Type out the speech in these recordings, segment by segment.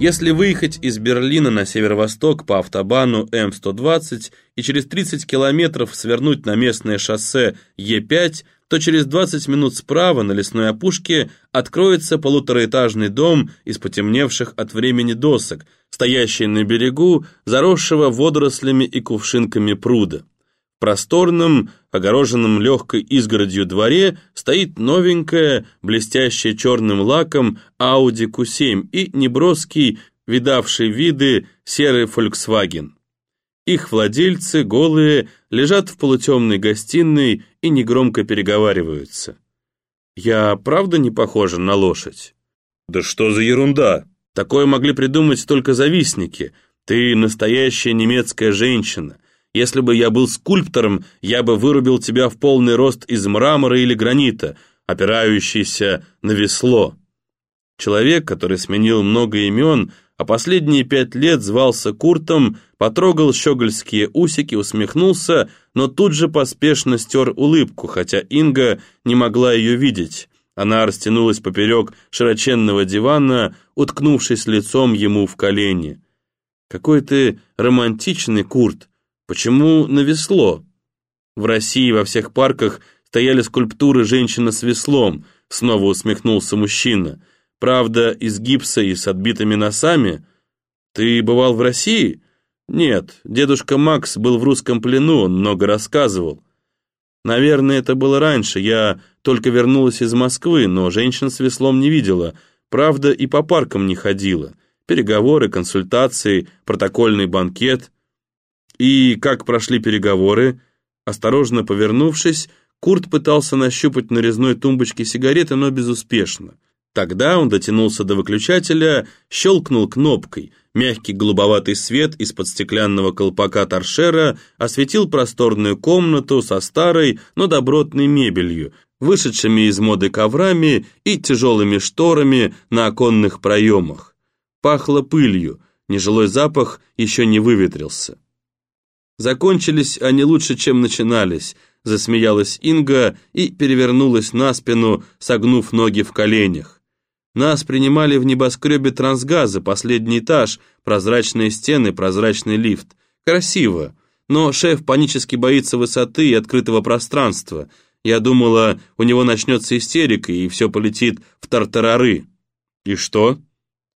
Если выехать из Берлина на северо-восток по автобану М-120 и через 30 километров свернуть на местное шоссе Е5, то через 20 минут справа на лесной опушке откроется полутораэтажный дом из потемневших от времени досок, стоящий на берегу заросшего водорослями и кувшинками пруда просторном, огороженном легкой изгородью дворе стоит новенькая, блестящая черным лаком Audi Q7 и неброский, видавший виды, серый Volkswagen. Их владельцы, голые, лежат в полутемной гостиной и негромко переговариваются. «Я правда не похожа на лошадь?» «Да что за ерунда! Такое могли придумать только завистники. Ты настоящая немецкая женщина» Если бы я был скульптором, я бы вырубил тебя в полный рост из мрамора или гранита, опирающийся на весло. Человек, который сменил много имен, а последние пять лет звался Куртом, потрогал щегольские усики, усмехнулся, но тут же поспешно стер улыбку, хотя Инга не могла ее видеть. Она растянулась поперек широченного дивана, уткнувшись лицом ему в колени. «Какой ты романтичный, Курт!» Почему на весло? В России во всех парках стояли скульптуры женщины с веслом, снова усмехнулся мужчина. Правда, из гипса и с отбитыми носами. Ты бывал в России? Нет, дедушка Макс был в русском плену, он много рассказывал. Наверное, это было раньше, я только вернулась из Москвы, но женщин с веслом не видела, правда, и по паркам не ходила. Переговоры, консультации, протокольный банкет — «И как прошли переговоры?» Осторожно повернувшись, Курт пытался нащупать на резной тумбочке сигареты, но безуспешно. Тогда он дотянулся до выключателя, щелкнул кнопкой. Мягкий голубоватый свет из-под стеклянного колпака торшера осветил просторную комнату со старой, но добротной мебелью, вышедшими из моды коврами и тяжелыми шторами на оконных проемах. Пахло пылью, нежилой запах еще не выветрился. Закончились они лучше, чем начинались, засмеялась Инга и перевернулась на спину, согнув ноги в коленях. Нас принимали в небоскребе трансгаза, последний этаж, прозрачные стены, прозрачный лифт. Красиво, но шеф панически боится высоты и открытого пространства. Я думала, у него начнется истерика, и все полетит в тартарары. И что?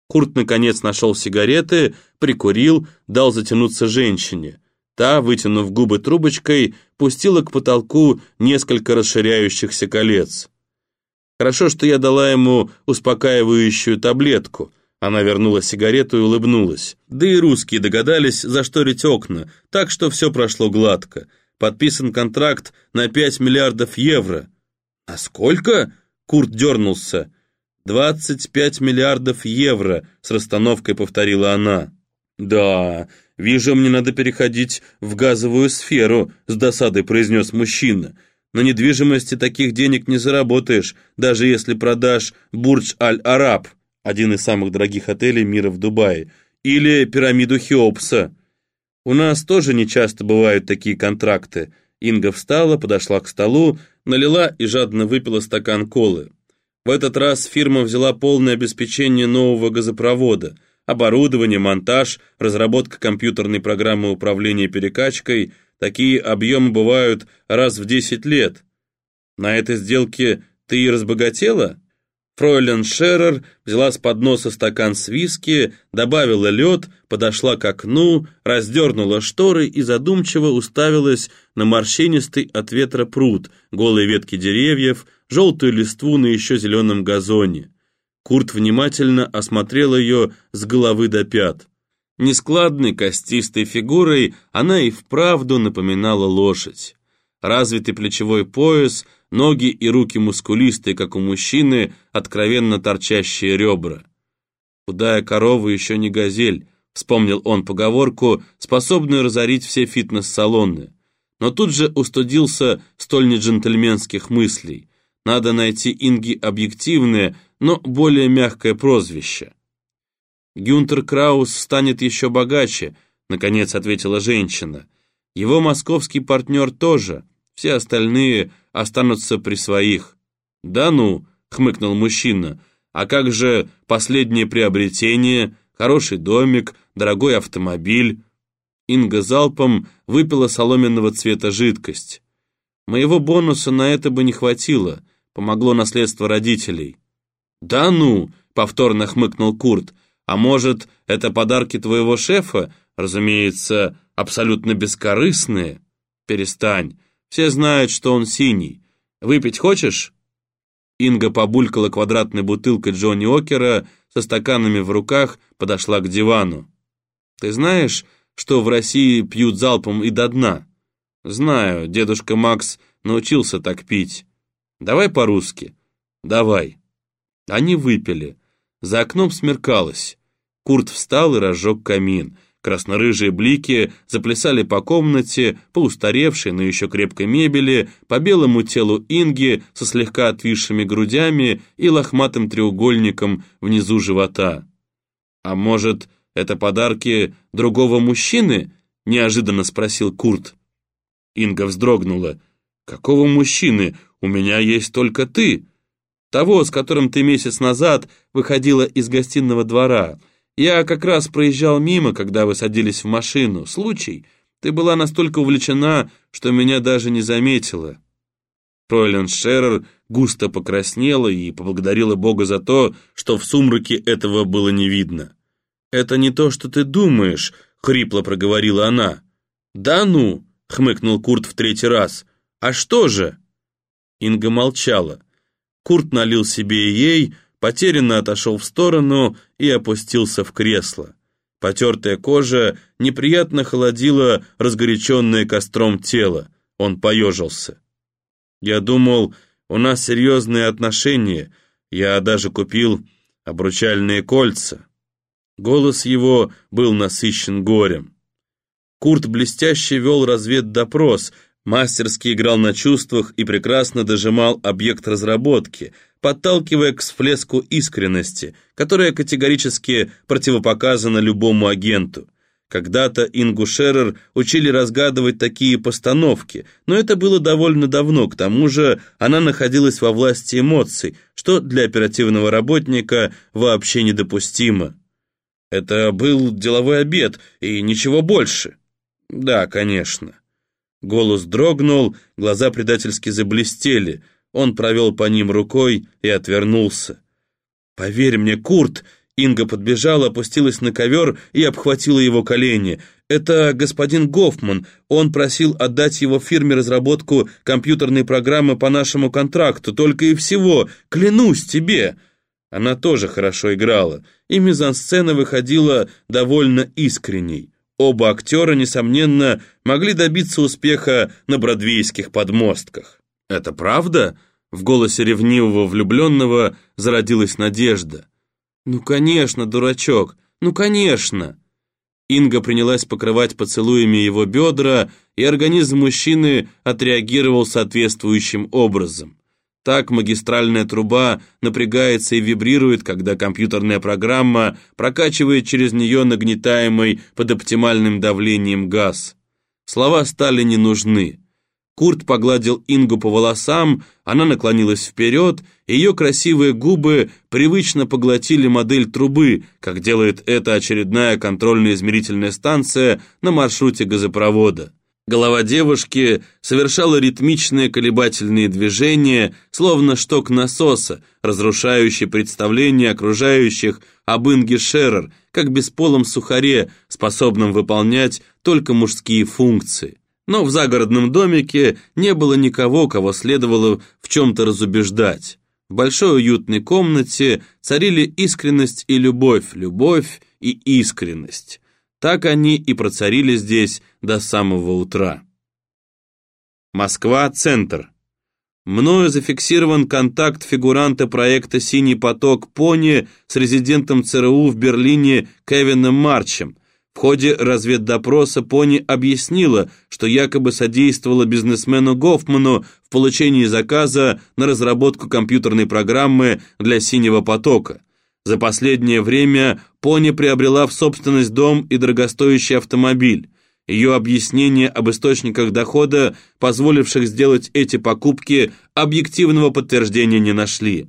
Курт наконец нашел сигареты, прикурил, дал затянуться женщине. Та, вытянув губы трубочкой, пустила к потолку несколько расширяющихся колец. Хорошо, что я дала ему успокаивающую таблетку. Она вернула сигарету и улыбнулась. Да и русские догадались зашторить окна, так что все прошло гладко. Подписан контракт на 5 миллиардов евро. «А сколько?» — Курт дернулся. «25 миллиардов евро», — с расстановкой повторила она. «Да, «Вижу, мне надо переходить в газовую сферу», — с досадой произнес мужчина. «На недвижимости таких денег не заработаешь, даже если продашь Бурдж Аль-Араб, один из самых дорогих отелей мира в Дубае, или пирамиду Хеопса. У нас тоже не часто бывают такие контракты». Инга встала, подошла к столу, налила и жадно выпила стакан колы. В этот раз фирма взяла полное обеспечение нового газопровода — оборудование, монтаж, разработка компьютерной программы управления перекачкой. Такие объемы бывают раз в 10 лет. На этой сделке ты и разбогатела? Фройлен Шеррер взяла с подноса стакан с виски, добавила лед, подошла к окну, раздернула шторы и задумчиво уставилась на морщинистый от ветра пруд, голые ветки деревьев, желтую листву на еще зеленом газоне. Курт внимательно осмотрел ее с головы до пят. Нескладной костистой фигурой она и вправду напоминала лошадь. Развитый плечевой пояс, ноги и руки мускулистые, как у мужчины, откровенно торчащие ребра. «Худая корова еще не газель», — вспомнил он поговорку, способную разорить все фитнес-салоны. Но тут же устудился столь неджентльменских мыслей. Надо найти Инги объективное, но более мягкое прозвище. «Гюнтер Краус станет еще богаче», — наконец ответила женщина. «Его московский партнер тоже. все остальные останутся при своих». «Да ну», — хмыкнул мужчина, «а как же последнее приобретение, хороший домик, дорогой автомобиль?» Инга залпом выпила соломенного цвета жидкость. «Моего бонуса на это бы не хватило, помогло наследство родителей». «Да ну!» — повторно хмыкнул Курт. «А может, это подарки твоего шефа? Разумеется, абсолютно бескорыстные?» «Перестань. Все знают, что он синий. Выпить хочешь?» Инга побулькала квадратной бутылкой Джонни Окера, со стаканами в руках подошла к дивану. «Ты знаешь, что в России пьют залпом и до дна?» «Знаю, дедушка Макс научился так пить. Давай по-русски». «Давай». Они выпили. За окном смеркалось. Курт встал и разжег камин. Краснорыжие блики заплясали по комнате, по устаревшей, но еще крепкой мебели, по белому телу Инги со слегка отвисшими грудями и лохматым треугольником внизу живота. «А может, это подарки другого мужчины?» — неожиданно спросил Курт. Инга вздрогнула. «Какого мужчины? У меня есть только ты!» Того, с которым ты месяц назад выходила из гостиного двора. Я как раз проезжал мимо, когда вы садились в машину. Случай. Ты была настолько увлечена, что меня даже не заметила». Фройлен Шеррер густо покраснела и поблагодарила Бога за то, что в сумраке этого было не видно. «Это не то, что ты думаешь», — хрипло проговорила она. «Да ну», — хмыкнул Курт в третий раз. «А что же?» Инга молчала. Курт налил себе и ей, потерянно отошел в сторону и опустился в кресло. Потертая кожа неприятно холодила разгоряченное костром тело. Он поежился. «Я думал, у нас серьезные отношения. Я даже купил обручальные кольца». Голос его был насыщен горем. Курт блестяще вел разведдопрос, мастерски играл на чувствах и прекрасно дожимал объект разработки, подталкивая к всплеску искренности, которая категорически противопоказана любому агенту. Когда-то Ингу Шеррер учили разгадывать такие постановки, но это было довольно давно, к тому же она находилась во власти эмоций, что для оперативного работника вообще недопустимо. Это был деловой обед и ничего больше. Да, конечно. Голос дрогнул, глаза предательски заблестели. Он провел по ним рукой и отвернулся. «Поверь мне, Курт!» Инга подбежала, опустилась на ковер и обхватила его колени. «Это господин Гофман. Он просил отдать его фирме разработку компьютерной программы по нашему контракту, только и всего. Клянусь тебе!» Она тоже хорошо играла, и мизансцена выходила довольно искренней. Оба актера, несомненно, могли добиться успеха на бродвейских подмостках. «Это правда?» В голосе ревнивого влюбленного зародилась надежда. «Ну, конечно, дурачок, ну, конечно!» Инга принялась покрывать поцелуями его бедра, и организм мужчины отреагировал соответствующим образом. Так магистральная труба напрягается и вибрирует, когда компьютерная программа прокачивает через нее нагнетаемый под оптимальным давлением газ. Слова стали не нужны. Курт погладил Ингу по волосам, она наклонилась вперед, ее красивые губы привычно поглотили модель трубы, как делает это очередная контрольно-измерительная станция на маршруте газопровода. Голова девушки совершала ритмичные колебательные движения, словно шток насоса, разрушающий представление окружающих об Инге Шеррер, как бесполом сухаре, способном выполнять только мужские функции. Но в загородном домике не было никого, кого следовало в чем-то разубеждать. В большой уютной комнате царили искренность и любовь, любовь и искренность. Так они и процарили здесь до самого утра. Москва, центр. Мною зафиксирован контакт фигуранта проекта «Синий поток» Пони с резидентом ЦРУ в Берлине Кевином Марчем. В ходе разведдопроса Пони объяснила, что якобы содействовала бизнесмену Гофману в получении заказа на разработку компьютерной программы для «Синего потока». За последнее время Пони приобрела в собственность дом и дорогостоящий автомобиль. Ее объяснения об источниках дохода, позволивших сделать эти покупки, объективного подтверждения не нашли.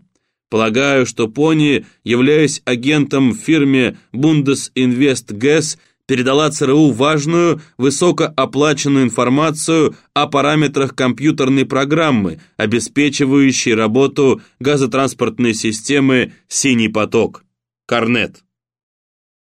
Полагаю, что Пони, являясь агентом в фирме Bundesinvest Gas, передала ЦРУ важную, высокооплаченную информацию о параметрах компьютерной программы, обеспечивающей работу газотранспортной системы «Синий поток». Корнет.